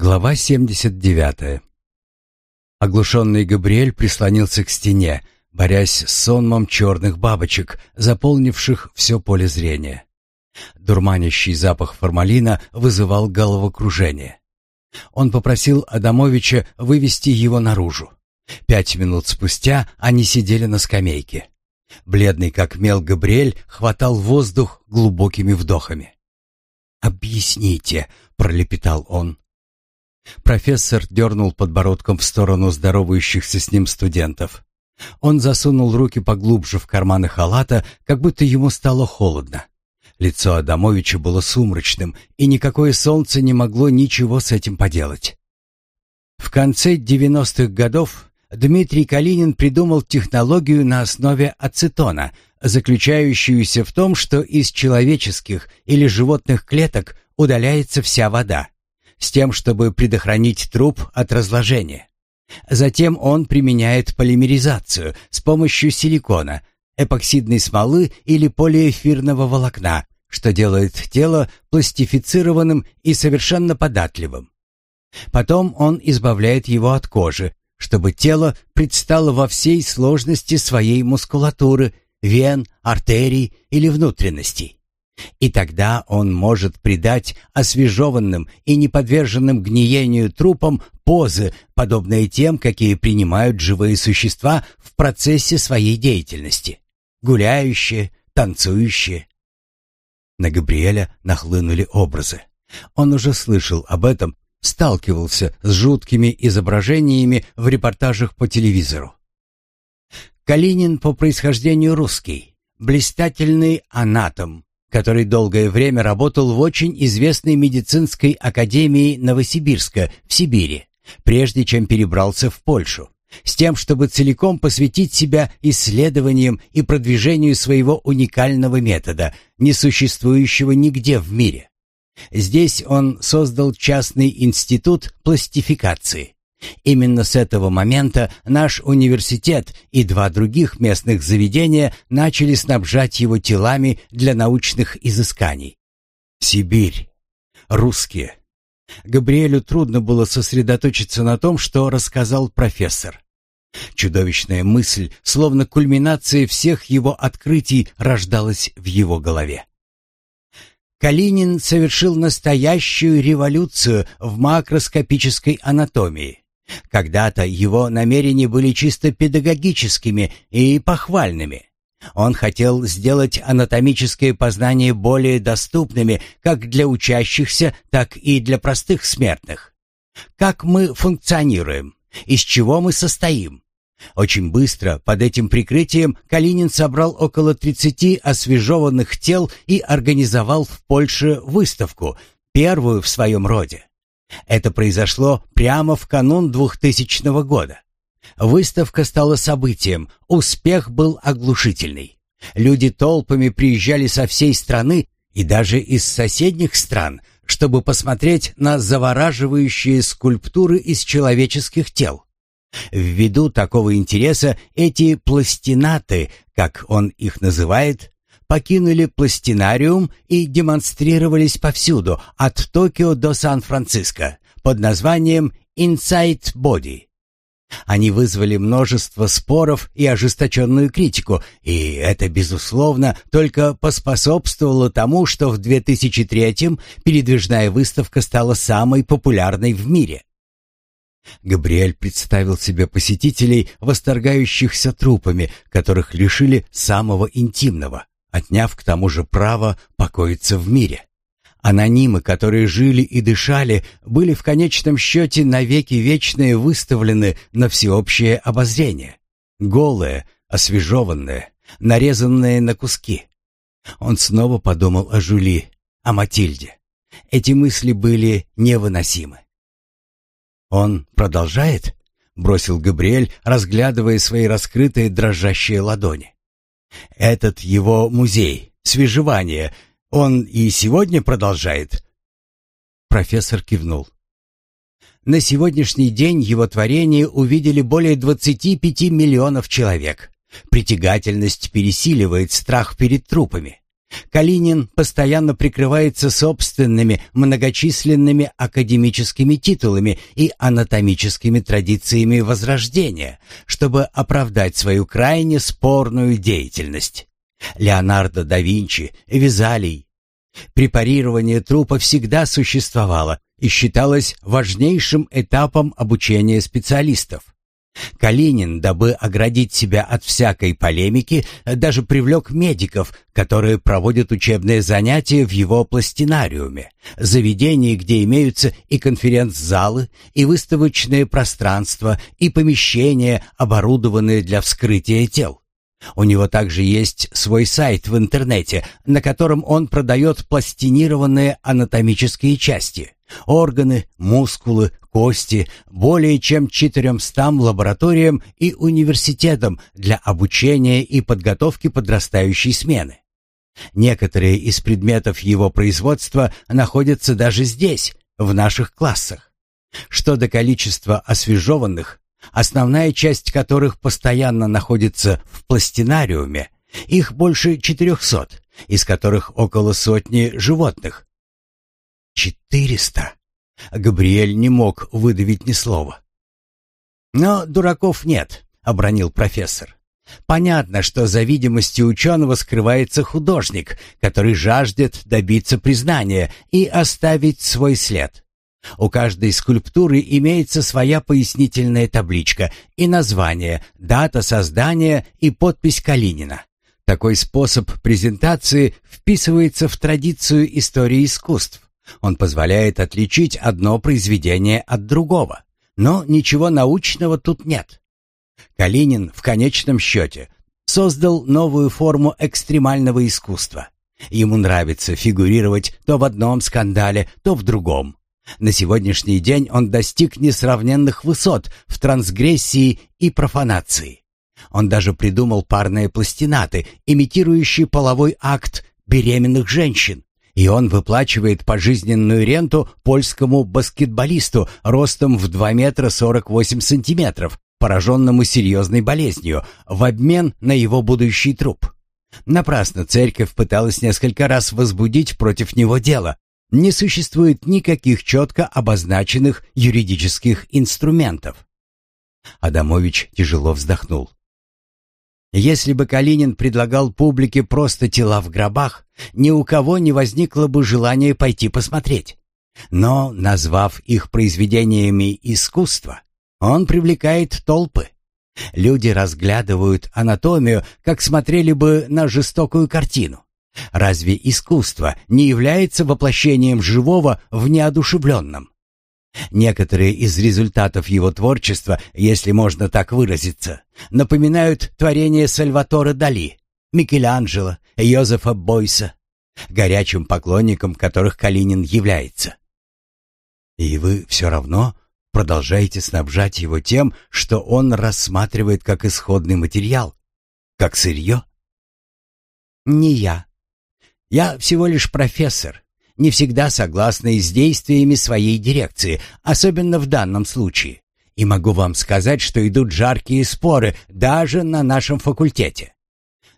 Глава 79. Оглушенный Габриэль прислонился к стене, борясь с сонмом черных бабочек, заполнивших все поле зрения. Дурманящий запах формалина вызывал головокружение. Он попросил Адамовича вывести его наружу. Пять минут спустя они сидели на скамейке. Бледный как мел Габриэль хватал воздух глубокими вдохами. «Объясните», — пролепетал он. Профессор дернул подбородком в сторону здоровающихся с ним студентов. Он засунул руки поглубже в карманы халата, как будто ему стало холодно. Лицо Адамовича было сумрачным, и никакое солнце не могло ничего с этим поделать. В конце 90-х годов Дмитрий Калинин придумал технологию на основе ацетона, заключающуюся в том, что из человеческих или животных клеток удаляется вся вода с тем, чтобы предохранить труп от разложения. Затем он применяет полимеризацию с помощью силикона, эпоксидной смолы или полиэфирного волокна, что делает тело пластифицированным и совершенно податливым. Потом он избавляет его от кожи, чтобы тело предстало во всей сложности своей мускулатуры, вен, артерий или внутренностей. И тогда он может придать освежеванным и неподверженным гниению трупам позы, подобные тем, какие принимают живые существа в процессе своей деятельности. Гуляющие, танцующие. На Габриэля нахлынули образы. Он уже слышал об этом, сталкивался с жуткими изображениями в репортажах по телевизору. Калинин по происхождению русский, блистательный анатом, который долгое время работал в очень известной медицинской академии Новосибирска в Сибири, прежде чем перебрался в Польшу, с тем, чтобы целиком посвятить себя исследованиям и продвижению своего уникального метода, не существующего нигде в мире. Здесь он создал частный институт пластификации, Именно с этого момента наш университет и два других местных заведения начали снабжать его телами для научных изысканий. Сибирь. Русские. Габриэлю трудно было сосредоточиться на том, что рассказал профессор. Чудовищная мысль, словно кульминация всех его открытий, рождалась в его голове. Калинин совершил настоящую революцию в макроскопической анатомии. Когда-то его намерения были чисто педагогическими и похвальными. Он хотел сделать анатомические познания более доступными как для учащихся, так и для простых смертных. Как мы функционируем? Из чего мы состоим? Очень быстро под этим прикрытием Калинин собрал около 30 освежеванных тел и организовал в Польше выставку, первую в своем роде. Это произошло прямо в канун 2000 года. Выставка стала событием, успех был оглушительный. Люди толпами приезжали со всей страны и даже из соседних стран, чтобы посмотреть на завораживающие скульптуры из человеческих тел. Ввиду такого интереса эти пластинаты, как он их называет, покинули пластинариум и демонстрировались повсюду, от Токио до Сан-Франциско, под названием «Inside Body». Они вызвали множество споров и ожесточенную критику, и это, безусловно, только поспособствовало тому, что в 2003-м передвижная выставка стала самой популярной в мире. Габриэль представил себе посетителей, восторгающихся трупами, которых лишили самого интимного отняв к тому же право покоиться в мире. Анонимы, которые жили и дышали, были в конечном счете навеки вечные выставлены на всеобщее обозрение. Голые, освежеванные, нарезанные на куски. Он снова подумал о Жюли, о Матильде. Эти мысли были невыносимы. «Он продолжает?» — бросил Габриэль, разглядывая свои раскрытые дрожащие ладони. Этот его музей, свежевание, он и сегодня продолжает?» Профессор кивнул. На сегодняшний день его творение увидели более 25 миллионов человек. Притягательность пересиливает страх перед трупами. Калинин постоянно прикрывается собственными многочисленными академическими титулами и анатомическими традициями Возрождения, чтобы оправдать свою крайне спорную деятельность. Леонардо да Винчи, Визалий. Препарирование трупа всегда существовало и считалось важнейшим этапом обучения специалистов. Калинин, дабы оградить себя от всякой полемики, даже привлек медиков, которые проводят учебные занятия в его пластинариуме, заведении, где имеются и конференц-залы, и выставочные пространства, и помещения, оборудованные для вскрытия тел. У него также есть свой сайт в интернете, на котором он продает пластинированные анатомические части, органы, мускулы, кости более чем 400 лабораториям и университетам для обучения и подготовки подрастающей смены. Некоторые из предметов его производства находятся даже здесь, в наших классах. Что до количества освежеванных, основная часть которых постоянно находится в пластинариуме, их больше 400, из которых около сотни животных. 400. Габриэль не мог выдавить ни слова. Но дураков нет, обронил профессор. Понятно, что за видимостью учёного скрывается художник, который жаждет добиться признания и оставить свой след. У каждой скульптуры имеется своя пояснительная табличка и название, дата создания и подпись Калинина. Такой способ презентации вписывается в традицию истории искусств. Он позволяет отличить одно произведение от другого. Но ничего научного тут нет. Калинин в конечном счете создал новую форму экстремального искусства. Ему нравится фигурировать то в одном скандале, то в другом. На сегодняшний день он достиг несравненных высот в трансгрессии и профанации. Он даже придумал парные пластинаты, имитирующие половой акт беременных женщин. И он выплачивает пожизненную ренту польскому баскетболисту ростом в 2 метра 48 сантиметров, пораженному серьезной болезнью, в обмен на его будущий труп. Напрасно церковь пыталась несколько раз возбудить против него дело, не существует никаких четко обозначенных юридических инструментов. Адамович тяжело вздохнул. Если бы Калинин предлагал публике просто тела в гробах, ни у кого не возникло бы желания пойти посмотреть. Но, назвав их произведениями искусства, он привлекает толпы. Люди разглядывают анатомию, как смотрели бы на жестокую картину. Разве искусство не является воплощением живого в неодушевленном? Некоторые из результатов его творчества, если можно так выразиться, напоминают творения Сальватора Дали, Микеланджело, Йозефа Бойса, горячим поклонником которых Калинин является. И вы все равно продолжаете снабжать его тем, что он рассматривает как исходный материал, как сырье? Не я, я всего лишь профессор, не всегда согласный с действиями своей дирекции, особенно в данном случае. И могу вам сказать, что идут жаркие споры даже на нашем факультете.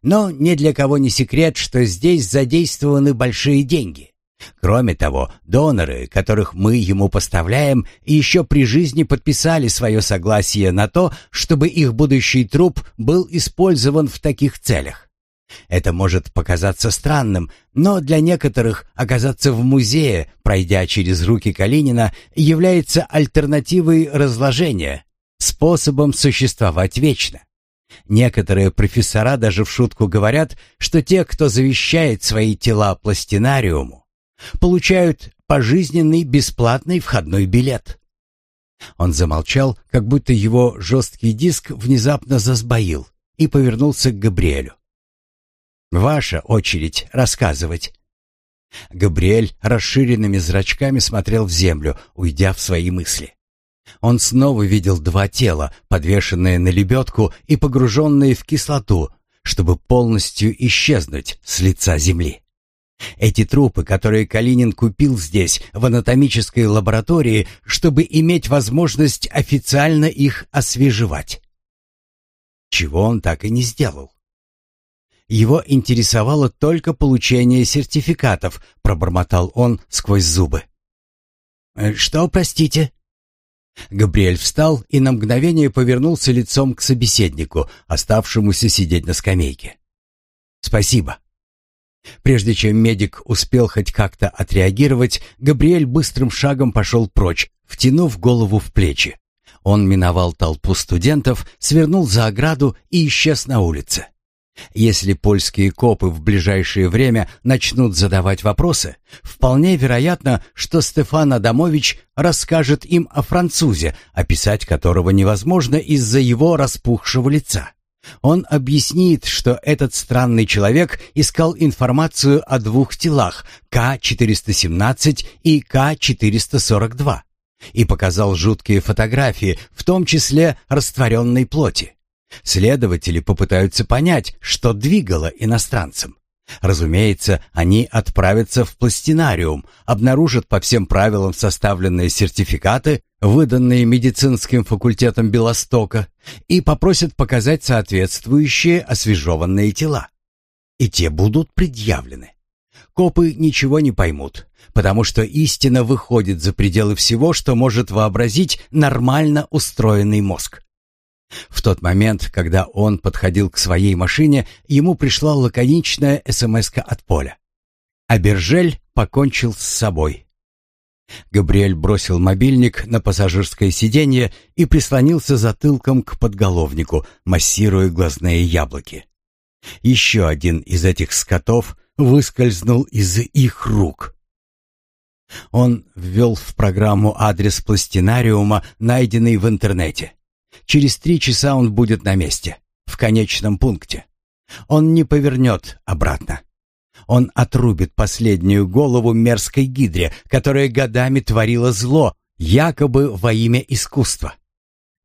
Но ни для кого не секрет, что здесь задействованы большие деньги. Кроме того, доноры, которых мы ему поставляем, еще при жизни подписали свое согласие на то, чтобы их будущий труп был использован в таких целях. Это может показаться странным, но для некоторых оказаться в музее, пройдя через руки Калинина, является альтернативой разложения, способом существовать вечно. Некоторые профессора даже в шутку говорят, что те, кто завещает свои тела пластинариуму, получают пожизненный бесплатный входной билет. Он замолчал, как будто его жесткий диск внезапно засбоил, и повернулся к Габриэлю. Ваша очередь рассказывать». Габриэль расширенными зрачками смотрел в землю, уйдя в свои мысли. Он снова видел два тела, подвешенные на лебедку и погруженные в кислоту, чтобы полностью исчезнуть с лица земли. Эти трупы, которые Калинин купил здесь, в анатомической лаборатории, чтобы иметь возможность официально их освежевать. Чего он так и не сделал. Его интересовало только получение сертификатов, пробормотал он сквозь зубы. Э, «Что, простите?» Габриэль встал и на мгновение повернулся лицом к собеседнику, оставшемуся сидеть на скамейке. «Спасибо». Прежде чем медик успел хоть как-то отреагировать, Габриэль быстрым шагом пошел прочь, втянув голову в плечи. Он миновал толпу студентов, свернул за ограду и исчез на улице. Если польские копы в ближайшее время начнут задавать вопросы, вполне вероятно, что Стефан Адамович расскажет им о французе, описать которого невозможно из-за его распухшего лица. Он объяснит, что этот странный человек искал информацию о двух телах К-417 и К-442 и показал жуткие фотографии, в том числе растворенной плоти. Следователи попытаются понять, что двигало иностранцем. Разумеется, они отправятся в пластинариум, обнаружат по всем правилам составленные сертификаты, выданные медицинским факультетом Белостока, и попросят показать соответствующие освежеванные тела. И те будут предъявлены. Копы ничего не поймут, потому что истина выходит за пределы всего, что может вообразить нормально устроенный мозг. В тот момент, когда он подходил к своей машине, ему пришла лаконичная смс от Поля. Абержель покончил с собой. Габриэль бросил мобильник на пассажирское сиденье и прислонился затылком к подголовнику, массируя глазные яблоки. Еще один из этих скотов выскользнул из их рук. Он ввел в программу адрес пластинариума, найденный в интернете. Через три часа он будет на месте, в конечном пункте. Он не повернет обратно. Он отрубит последнюю голову мерзкой гидре, которая годами творила зло, якобы во имя искусства.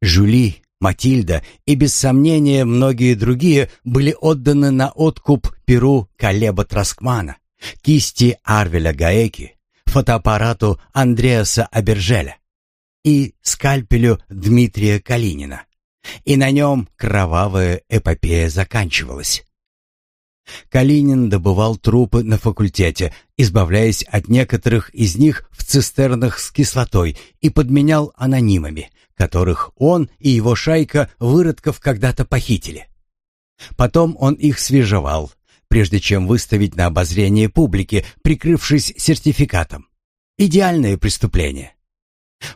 Жюли, Матильда и, без сомнения, многие другие были отданы на откуп перу Калеба Траскмана, кисти Арвеля Гаеки, фотоаппарату Андреаса Абержеля и скальпелю Дмитрия Калинина. И на нем кровавая эпопея заканчивалась. Калинин добывал трупы на факультете, избавляясь от некоторых из них в цистернах с кислотой и подменял анонимами, которых он и его шайка выродков когда-то похитили. Потом он их свежевал, прежде чем выставить на обозрение публики, прикрывшись сертификатом. Идеальное преступление.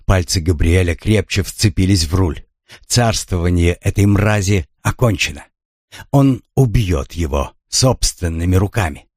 Пальцы Габриэля крепче вцепились в руль. Царствование этой мрази окончено. Он убьет его собственными руками.